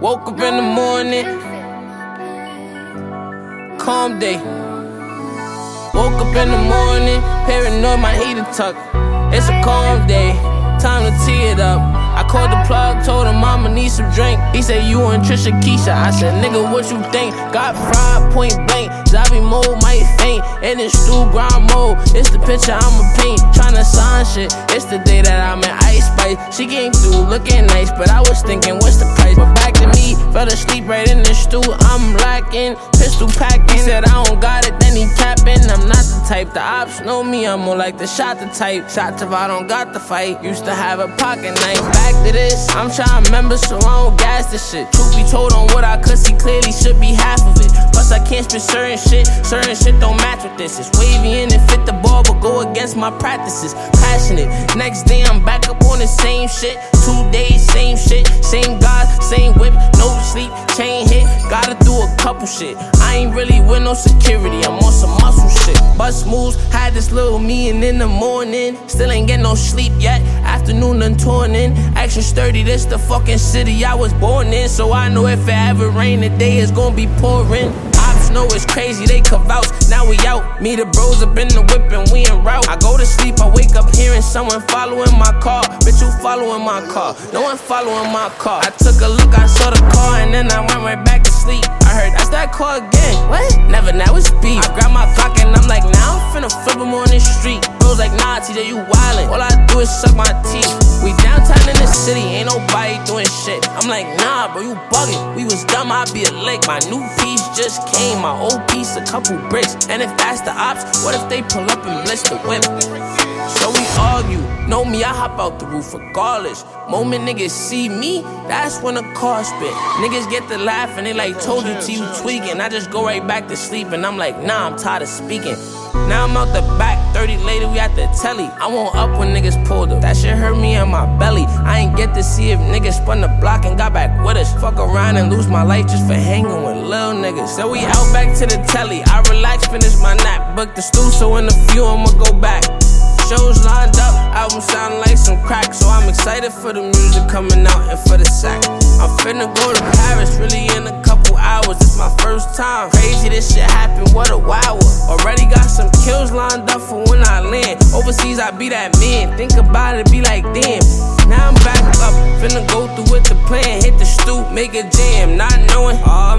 Woke up in the morning, calm day. Woke up in the morning, paranoid, my heater tuck. It's a calm day, time to tee it up. I called the plug, told him mama need some drink. He said, You and Trisha Keisha. I said, Nigga, what you think? Got fried point blank. Zombie mode might faint. And it's Stu grind mode. It's the picture I'ma paint. Tryna sign shit. It's the day that I'm in Ice Spice. She came through looking nice, but I was thinking, What's the price? Fell asleep right in the stool. I'm lacking. Pistol packing. Said, I don't got it, then he capping. I'm not the type. The ops know me. I'm more like the shot the type. Shots if I don't got the fight. Used to have a pocket knife. Back to this. I'm trying to remember, so I don't gas this shit. Truth be told, on what I could see clearly should be half of it. Plus, I can't spit certain shit. Certain shit don't match with this. It's wavy and it fit the ball, but go against my practices. Passionate. Next day, I'm back up on the same shit. Two days, same shit. Same guys, couple shit. I ain't really with no security. I'm on some muscle shit. Bus moves, had this little meeting in the morning. Still ain't get no sleep yet. Afternoon done torn in. Action sturdy, this the fucking city I was born in. So I know if it ever rain, the day is gonna be pouring. Know it's crazy, they can. Now we out. Me the bros up in the whip and we en route. I go someone following my car. Bitch, you following my car? No one following my car. I took a look, I saw the car, and then I went right back to sleep. I heard that's that car again. What? Never, now it's beef. I grab my Glock and I'm like, now I'm finna flip him on the street. Bros like, nah, TJ, you wildin'. All I do is suck my teeth. We downtown in the city, ain't nobody doing shit. I'm like, nah, bro, you buggin'. We was dumb, I'd be a lick. My new piece just came, my old piece, a couple bricks. And if that's the ops, what if they pull up and blitz the whip? So we argue. Know me, I hop out the roof regardless. Moment niggas see me, that's when the car spit. Niggas get to laugh and they like told you to you tweaking. I just go right back to sleep and I'm like, nah, I'm tired of speaking. Now I'm out the back, 30 later, we at the telly. I won't up when niggas pulled up. That shit hurt me in my belly. I ain't get to see if niggas spun the block and got back with us. Fuck around and lose my life just for hanging with little niggas. So we out back to the telly. I relax, finish my nap. Book the stool, so in a few I'ma go back. Shows lined up, album sound like some crack. So I'm excited for the music coming out and for the sack. I'm finna go to Paris, really in a couple hours. This my first time. Crazy this shit happened, what a wow. Already got some kills lined up for when I land. Overseas, I be that man. Think about it, be like, damn. Now I'm back up, finna go through with the plan. Hit the stoop, make a jam, not knowing. Oh